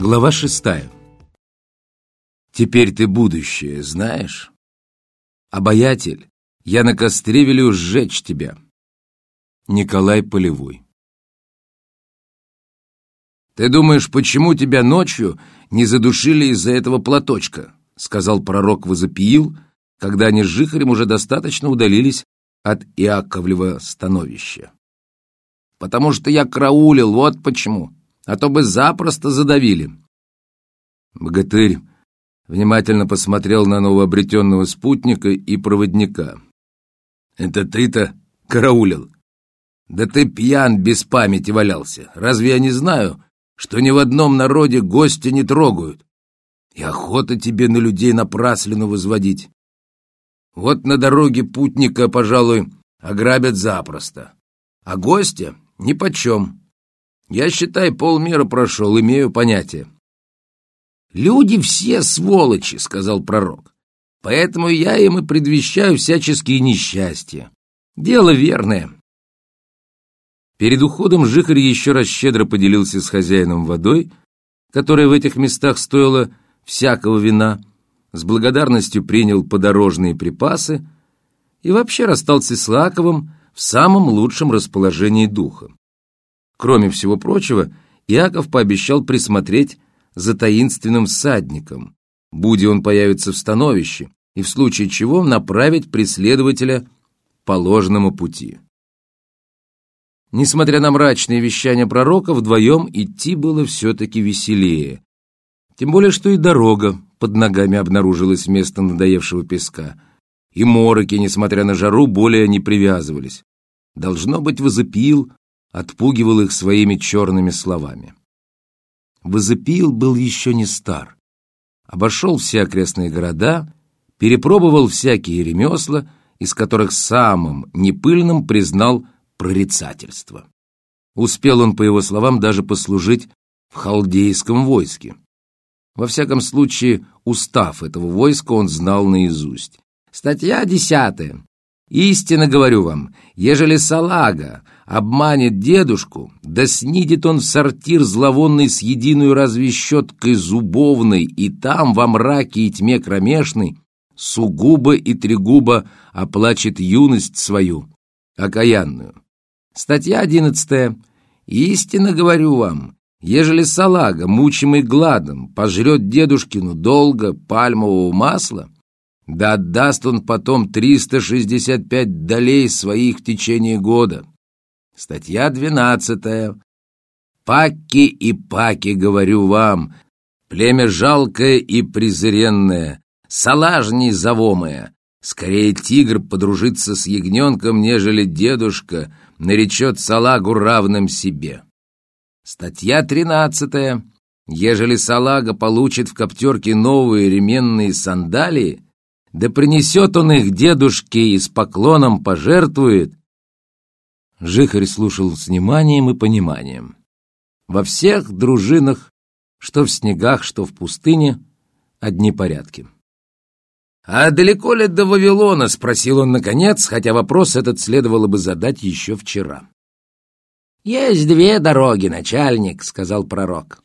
Глава шестая. Теперь ты будущее знаешь? Обаятель, я на костре велю сжечь тебя. Николай Полевой. Ты думаешь, почему тебя ночью не задушили из-за этого платочка? Сказал пророк Возопиил, когда они с Жихарем уже достаточно удалились от Иаковлева становища. Потому что я караулил, вот почему а то бы запросто задавили. Богатырь внимательно посмотрел на новообретенного спутника и проводника. «Это ты-то караулил? Да ты пьян без памяти валялся. Разве я не знаю, что ни в одном народе гостя не трогают? И охота тебе на людей напраслину возводить. Вот на дороге путника, пожалуй, ограбят запросто, а гостя — нипочем. Я, считай, полмира прошел, имею понятие. «Люди все сволочи», — сказал пророк. «Поэтому я им и предвещаю всяческие несчастья. Дело верное». Перед уходом Жихарь еще раз щедро поделился с хозяином водой, которая в этих местах стоила всякого вина, с благодарностью принял подорожные припасы и вообще расстался с Лаковым в самом лучшем расположении духа. Кроме всего прочего, Иаков пообещал присмотреть за таинственным всадником, будь он появится в становище, и в случае чего направить преследователя по ложному пути. Несмотря на мрачные вещания пророка, вдвоем идти было все-таки веселее. Тем более, что и дорога под ногами обнаружилась вместо надоевшего песка, и мороки, несмотря на жару, более не привязывались. Должно быть, возопил, отпугивал их своими черными словами. Возопил был еще не стар. Обошел все окрестные города, перепробовал всякие ремесла, из которых самым непыльным признал прорицательство. Успел он, по его словам, даже послужить в халдейском войске. Во всяком случае, устав этого войска он знал наизусть. Статья десятая. Истинно говорю вам, ежели салага обманет дедушку, да снидет он в сортир зловонный с единую разве щеткой зубовной, и там во мраке и тьме кромешной сугубо и трегубо оплачет юность свою, окаянную. Статья одиннадцатая. Истинно говорю вам, ежели салага, мучимый гладом, пожрет дедушкину долго пальмового масла, да отдаст он потом 365 долей своих в течение года. Статья 12. Паки и паки, говорю вам, племя жалкое и презренное, салажней завомое. Скорее тигр подружится с ягненком, нежели дедушка наречет салагу равным себе. Статья 13. Ежели салага получит в коптерке новые ременные сандалии, да принесет он их дедушке и с поклоном пожертвует. Жихарь слушал с вниманием и пониманием. Во всех дружинах, что в снегах, что в пустыне, одни порядки. «А далеко ли до Вавилона?» — спросил он наконец, хотя вопрос этот следовало бы задать еще вчера. «Есть две дороги, начальник», — сказал пророк.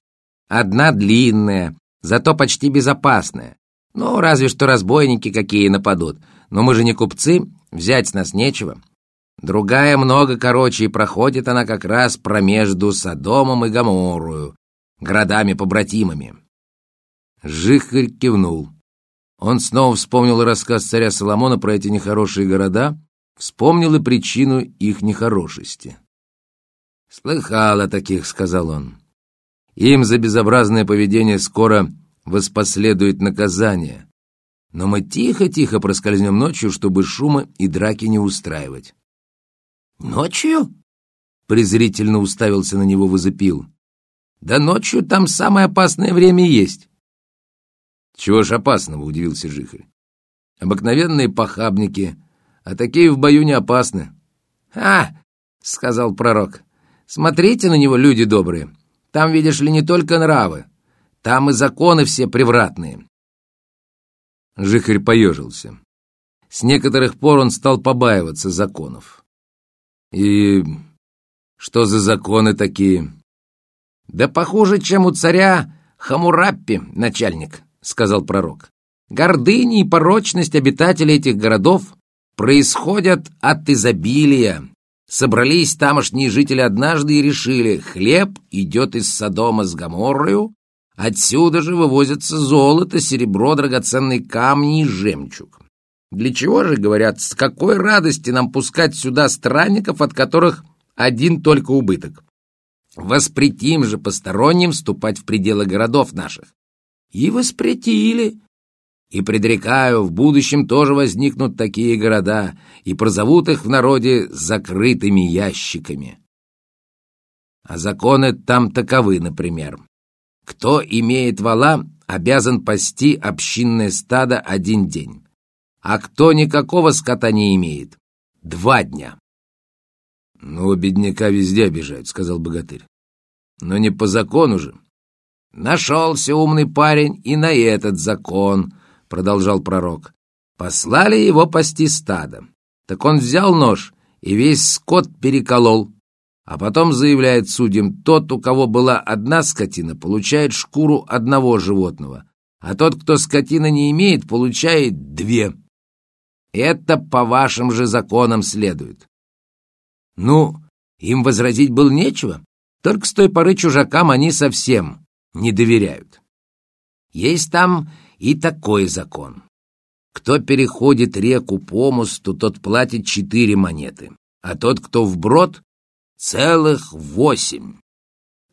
«Одна длинная, зато почти безопасная. Ну, разве что разбойники какие нападут. Но мы же не купцы, взять с нас нечего. Другая много короче, и проходит она как раз промежду Содомом и Гоморрою, городами-побратимами. Жихарь кивнул. Он снова вспомнил рассказ царя Соломона про эти нехорошие города, вспомнил и причину их нехорошести. «Слыхал о таких», — сказал он. «Им за безобразное поведение скоро воспоследует наказание. Но мы тихо-тихо проскользнем ночью, чтобы шума и драки не устраивать. «Ночью?» — презрительно уставился на него возопил. «Да ночью там самое опасное время есть». «Чего ж опасного?» — удивился Жихарь. «Обыкновенные похабники, а такие в бою не опасны». «А!» — сказал пророк. «Смотрите на него, люди добрые. Там, видишь ли, не только нравы, там и законы все превратные. Жихарь поежился. С некоторых пор он стал побаиваться законов. И что за законы такие? Да похуже, чем у царя Хамураппи, начальник», — сказал пророк. «Гордыня и порочность обитателей этих городов происходят от изобилия. Собрались тамошние жители однажды и решили, хлеб идет из Содома с Гоморрою, отсюда же вывозятся золото, серебро, драгоценные камни и жемчуг. Для чего же, говорят, с какой радости нам пускать сюда странников, от которых один только убыток? Воспретим же посторонним ступать в пределы городов наших. И воспретили. И предрекаю, в будущем тоже возникнут такие города, и прозовут их в народе закрытыми ящиками. А законы там таковы, например. Кто имеет вала, обязан пасти общинное стадо один день а кто никакого скота не имеет — два дня. — Ну, бедняка везде обижают, — сказал богатырь. — Но не по закону же. — Нашелся умный парень и на этот закон, — продолжал пророк. Послали его пасти стадо. Так он взял нож и весь скот переколол. А потом заявляет судьям, тот, у кого была одна скотина, получает шкуру одного животного, а тот, кто скотина не имеет, получает две. Это по вашим же законам следует. Ну, им возразить было нечего, только с той поры чужакам они совсем не доверяют. Есть там и такой закон. Кто переходит реку по мосту, тот платит четыре монеты, а тот, кто вброд, целых восемь.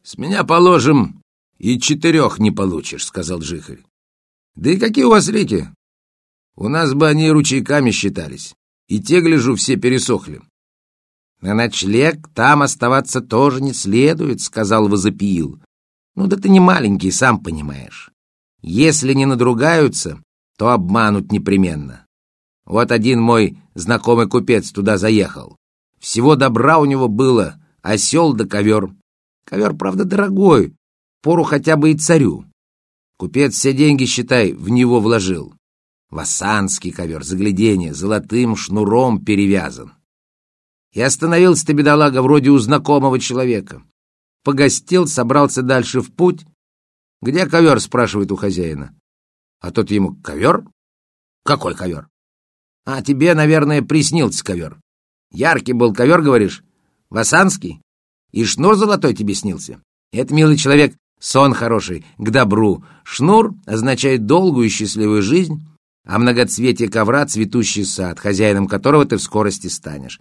С меня, положим, и четырех не получишь, — сказал Жихарь. Да и какие у вас реки? У нас бы они ручейками считались. И те, гляжу, все пересохли. На ночлег там оставаться тоже не следует, сказал Возопиил. Ну да ты не маленький, сам понимаешь. Если не надругаются, то обманут непременно. Вот один мой знакомый купец туда заехал. Всего добра у него было, осел да ковер. Ковер, правда, дорогой, пору хотя бы и царю. Купец все деньги, считай, в него вложил. Вассанский ковер, загляденье, золотым шнуром перевязан. И остановился ты, бедолага, вроде у знакомого человека. Погостил, собрался дальше в путь. «Где ковер?» — спрашивает у хозяина. А тот ему «Ковер? Какой ковер?» «А тебе, наверное, приснился ковер. Яркий был ковер, говоришь? Вассанский? И шнур золотой тебе снился? Это, милый человек, сон хороший, к добру. Шнур означает долгую и счастливую жизнь, а многоцветие ковра — цветущий сад, хозяином которого ты в скорости станешь.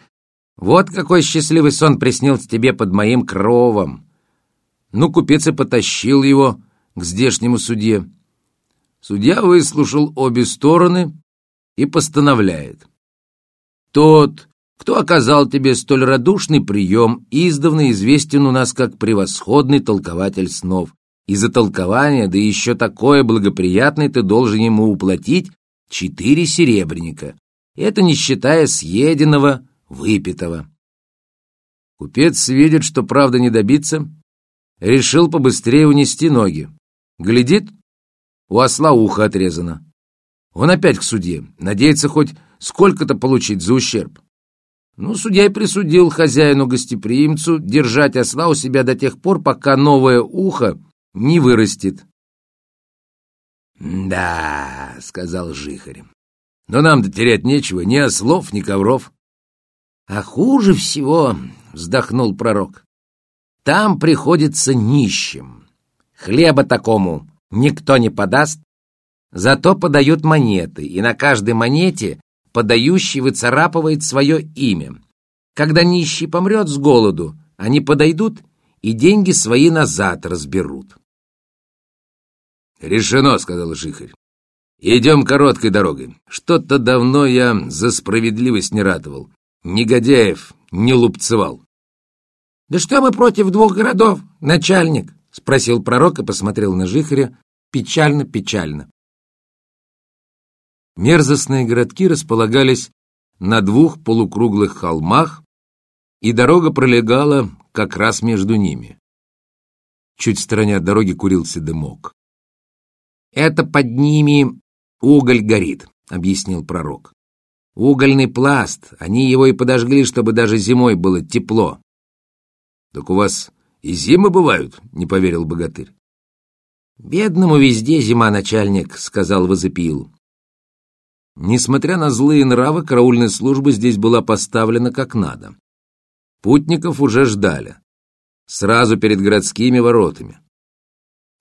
Вот какой счастливый сон приснился тебе под моим кровом. Ну, купец и потащил его к здешнему судье. Судья выслушал обе стороны и постановляет. Тот, кто оказал тебе столь радушный прием, издавна известен у нас как превосходный толкователь снов. И за толкование, да еще такое благоприятное, ты должен ему уплатить четыре серебряника. Это не считая съеденного, выпитого. Купец видит, что правда не добиться, решил побыстрее унести ноги. Глядит, у осла ухо отрезано. Он опять к судье, надеется хоть сколько-то получить за ущерб. Ну, судья и присудил хозяину-гостеприимцу держать осла у себя до тех пор, пока новое ухо не вырастет. «Да», — сказал Жихарь, — «но нам-то терять нечего, ни ослов, ни ковров». «А хуже всего», — вздохнул пророк, — «там приходится нищим. Хлеба такому никто не подаст, зато подают монеты, и на каждой монете подающий выцарапывает свое имя. Когда нищий помрет с голоду, они подойдут и деньги свои назад разберут». «Решено», — сказал Жихарь. «Идем короткой дорогой. Что-то давно я за справедливость не ратовал. Негодяев не лупцевал». «Да что мы против двух городов, начальник?» — спросил пророк и посмотрел на Жихаря печально-печально. Мерзостные городки располагались на двух полукруглых холмах, и дорога пролегала как раз между ними. Чуть в стороне от дороги курился дымок. «Это под ними уголь горит», — объяснил пророк. «Угольный пласт, они его и подожгли, чтобы даже зимой было тепло». «Так у вас и зимы бывают?» — не поверил богатырь. «Бедному везде зима, начальник», — сказал Возопил. Несмотря на злые нравы, караульная служба здесь была поставлена как надо. Путников уже ждали. Сразу перед городскими воротами.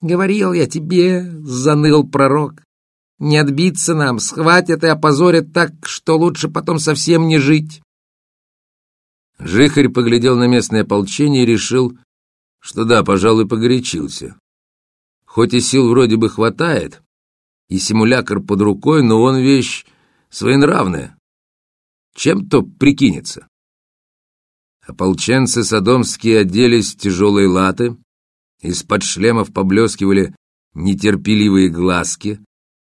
«Говорил я тебе», — заныл пророк, — «не отбиться нам, схватят и опозорят так, что лучше потом совсем не жить». Жихарь поглядел на местное ополчение и решил, что да, пожалуй, погорячился. Хоть и сил вроде бы хватает, и симулятор под рукой, но он вещь своенравная. Чем-то прикинется. Ополченцы содомские оделись в тяжелые латы, из-под шлемов поблескивали нетерпеливые глазки,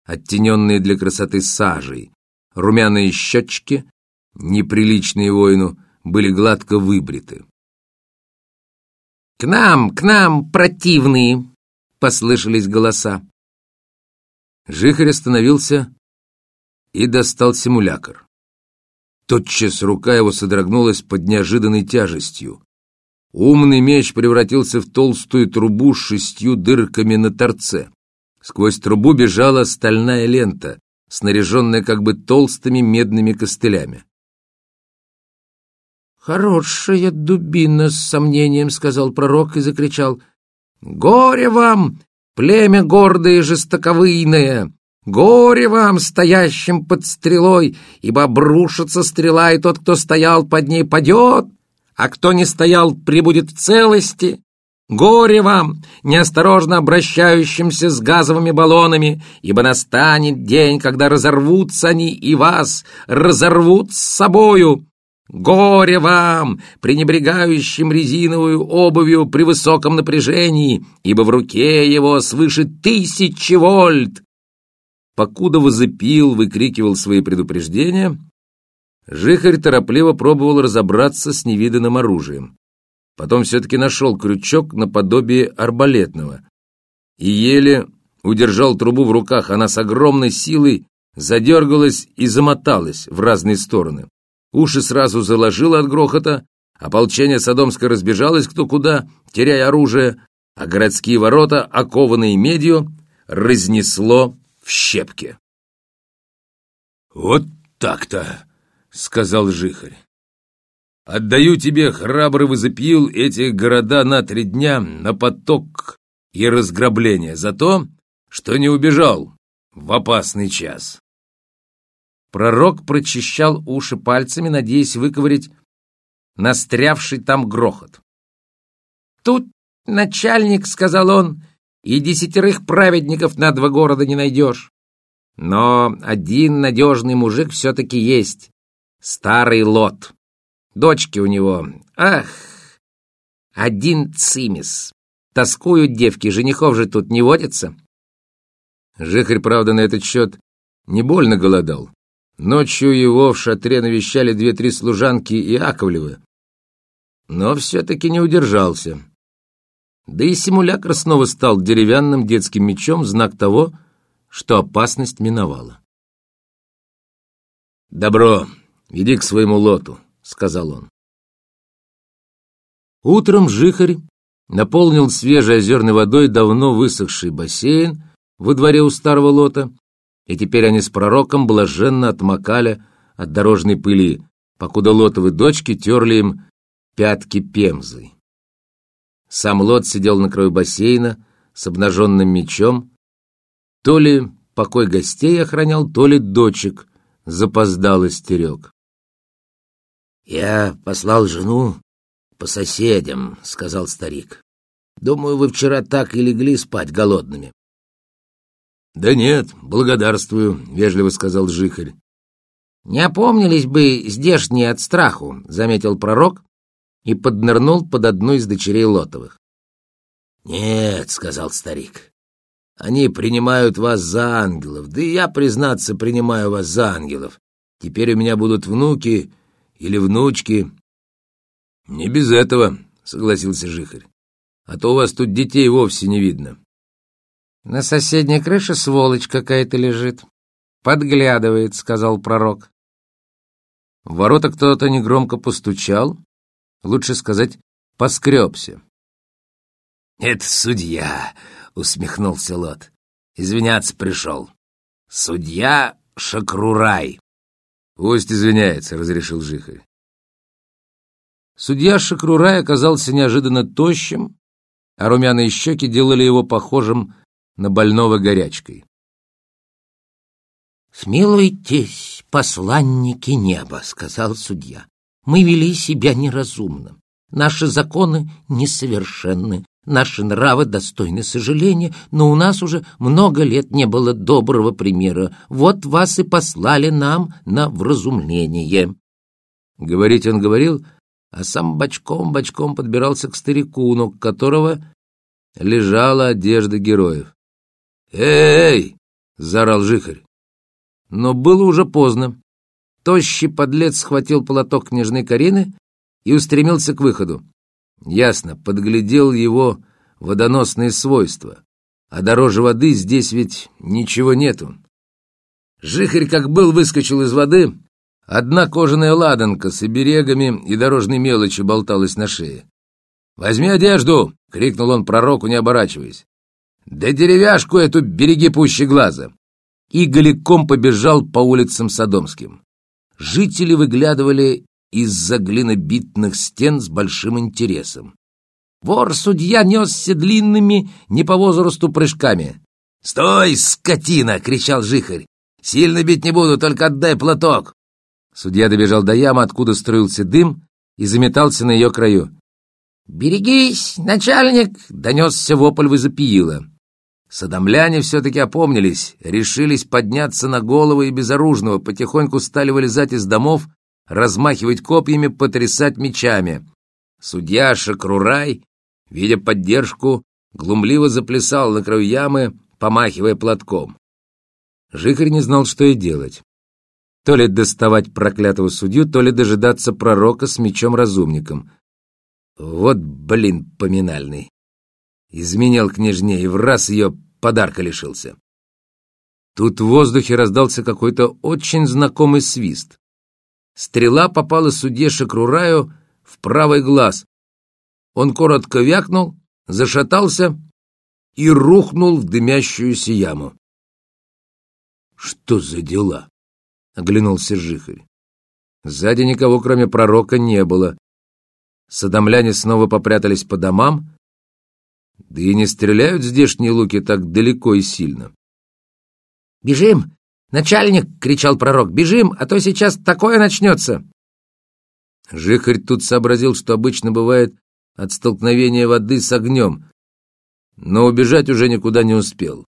оттененные для красоты сажей, румяные щечки, неприличные воину, были гладко выбриты. «К нам, к нам, противные!» послышались голоса. Жихарь остановился и достал симулятор. Тотчас рука его содрогнулась под неожиданной тяжестью. Умный меч превратился в толстую трубу с шестью дырками на торце. Сквозь трубу бежала стальная лента, снаряженная как бы толстыми медными костылями. «Хорошая дубина, с сомнением», — сказал пророк и закричал. Горе вам, племя гордое и жестоковыйное! Горе вам, стоящим под стрелой, ибо обрушится стрела, и тот, кто стоял под ней, падет, а кто не стоял, прибудет в целости. Горе вам, неосторожно обращающимся с газовыми баллонами, ибо настанет день, когда разорвутся они и вас разорвут с собою. Горе вам, пренебрегающим резиновую обувью при высоком напряжении, ибо в руке его свыше тысячи вольт. Покуда возопил, выкрикивал свои предупреждения, Жихарь торопливо пробовал разобраться с невиданным оружием. Потом все-таки нашел крючок наподобие арбалетного и еле удержал трубу в руках. Она с огромной силой задергалась и замоталась в разные стороны. Уши сразу заложило от грохота, ополчение Содомское разбежалось кто куда, теряя оружие, а городские ворота, окованные медью, разнесло в щепки. «Вот так-то!» — сказал Жихарь. «Отдаю тебе, храбрый возопил, эти города на три дня на поток и разграбление за то, что не убежал в опасный час». Пророк прочищал уши пальцами, надеясь выковырять настрявший там грохот. «Тут начальник», — сказал он, — «и десятерых праведников на два города не найдешь. Но один надежный мужик все-таки есть. Старый Лот. Дочки у него. Ах! Один цимис. Тоскуют девки, женихов же тут не водится». Жихарь, правда, на этот счет не больно голодал. Ночью его в шатре навещали две-три служанки и Яковлевы. Но все-таки не удержался. Да и симулятор снова стал деревянным детским мечом, знак того, что опасность миновала. «Добро, иди к своему лоту», — сказал он. Утром Жихарь наполнил свежей озерной водой давно высохший бассейн во дворе у старого лота и теперь они с пророком блаженно отмокали от дорожной пыли, покуда лотовы дочки терли им пятки пемзой. Сам Лот сидел на краю бассейна с обнаженным мечом, то ли покой гостей охранял, то ли дочек запоздал стерег. «Я послал жену по соседям», — сказал старик. «Думаю, вы вчера так и легли спать голодными. «Да нет, благодарствую», — вежливо сказал Жихарь. «Не опомнились бы здешние от страху», — заметил пророк и поднырнул под одну из дочерей Лотовых. «Нет», — сказал старик, — «они принимают вас за ангелов, да и я, признаться, принимаю вас за ангелов. Теперь у меня будут внуки или внучки». «Не без этого», — согласился Жихарь, — «а то у вас тут детей вовсе не видно». «На соседней крыше сволочь какая-то лежит. Подглядывает», — сказал пророк. В ворота кто-то негромко постучал, лучше сказать, поскребся. «Это судья», — усмехнулся Лот. «Извиняться пришел. Судья Шакрурай». «Пусть извиняется», — разрешил Жихарь. Судья Шакрурай оказался неожиданно тощим, а румяные щеки делали его похожим на больного горячкой. «Смилуйтесь, посланники неба», — сказал судья. «Мы вели себя неразумно. Наши законы несовершенны, наши нравы достойны сожаления, но у нас уже много лет не было доброго примера. Вот вас и послали нам на вразумление». Говорить он говорил, а сам бочком-бочком подбирался к старику, ног которого лежала одежда героев. «Эй!» — заорал Жихарь. Но было уже поздно. Тощий подлец схватил полоток княжной Карины и устремился к выходу. Ясно, подглядел его водоносные свойства. А дороже воды здесь ведь ничего нету. Жихарь как был выскочил из воды, одна кожаная ладанка с оберегами и дорожной мелочи болталась на шее. «Возьми одежду!» — крикнул он пророку, не оборачиваясь. «Да деревяшку эту береги пуще глаза!» И голиком побежал по улицам Содомским. Жители выглядывали из-за глинобитных стен с большим интересом. Вор-судья несся длинными, не по возрасту прыжками. «Стой, скотина!» — кричал Жихарь. «Сильно бить не буду, только отдай платок!» Судья добежал до ямы, откуда струился дым, и заметался на ее краю. «Берегись, начальник!» — донесся вопль возопиила. Садомляне все-таки опомнились, решились подняться на головы и безоружного, потихоньку стали вылезать из домов, размахивать копьями, потрясать мечами. Судья Шакрурай, видя поддержку, глумливо заплясал на краю ямы, помахивая платком. Жихарь не знал, что и делать. То ли доставать проклятого судью, то ли дожидаться пророка с мечом-разумником — вот, блин, поминальный. Изменял княжне и в раз ее подарка лишился. Тут в воздухе раздался какой-то очень знакомый свист. Стрела попала судье Шакрураю в правый глаз. Он коротко вякнул, зашатался и рухнул в дымящуюся яму. «Что за дела?» — оглянулся Жихарь. Сзади никого, кроме пророка, не было. Садомляне снова попрятались по домам, да и не стреляют здешние луки так далеко и сильно. «Бежим! Начальник!» — кричал пророк. «Бежим, а то сейчас такое начнется!» Жихарь тут сообразил, что обычно бывает от столкновения воды с огнем, но убежать уже никуда не успел.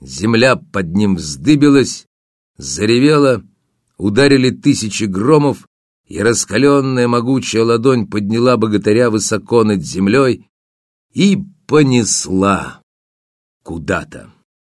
Земля под ним вздыбилась, заревела, ударили тысячи громов, и раскаленная могучая ладонь подняла богатыря высоко над землей и понесла куда-то.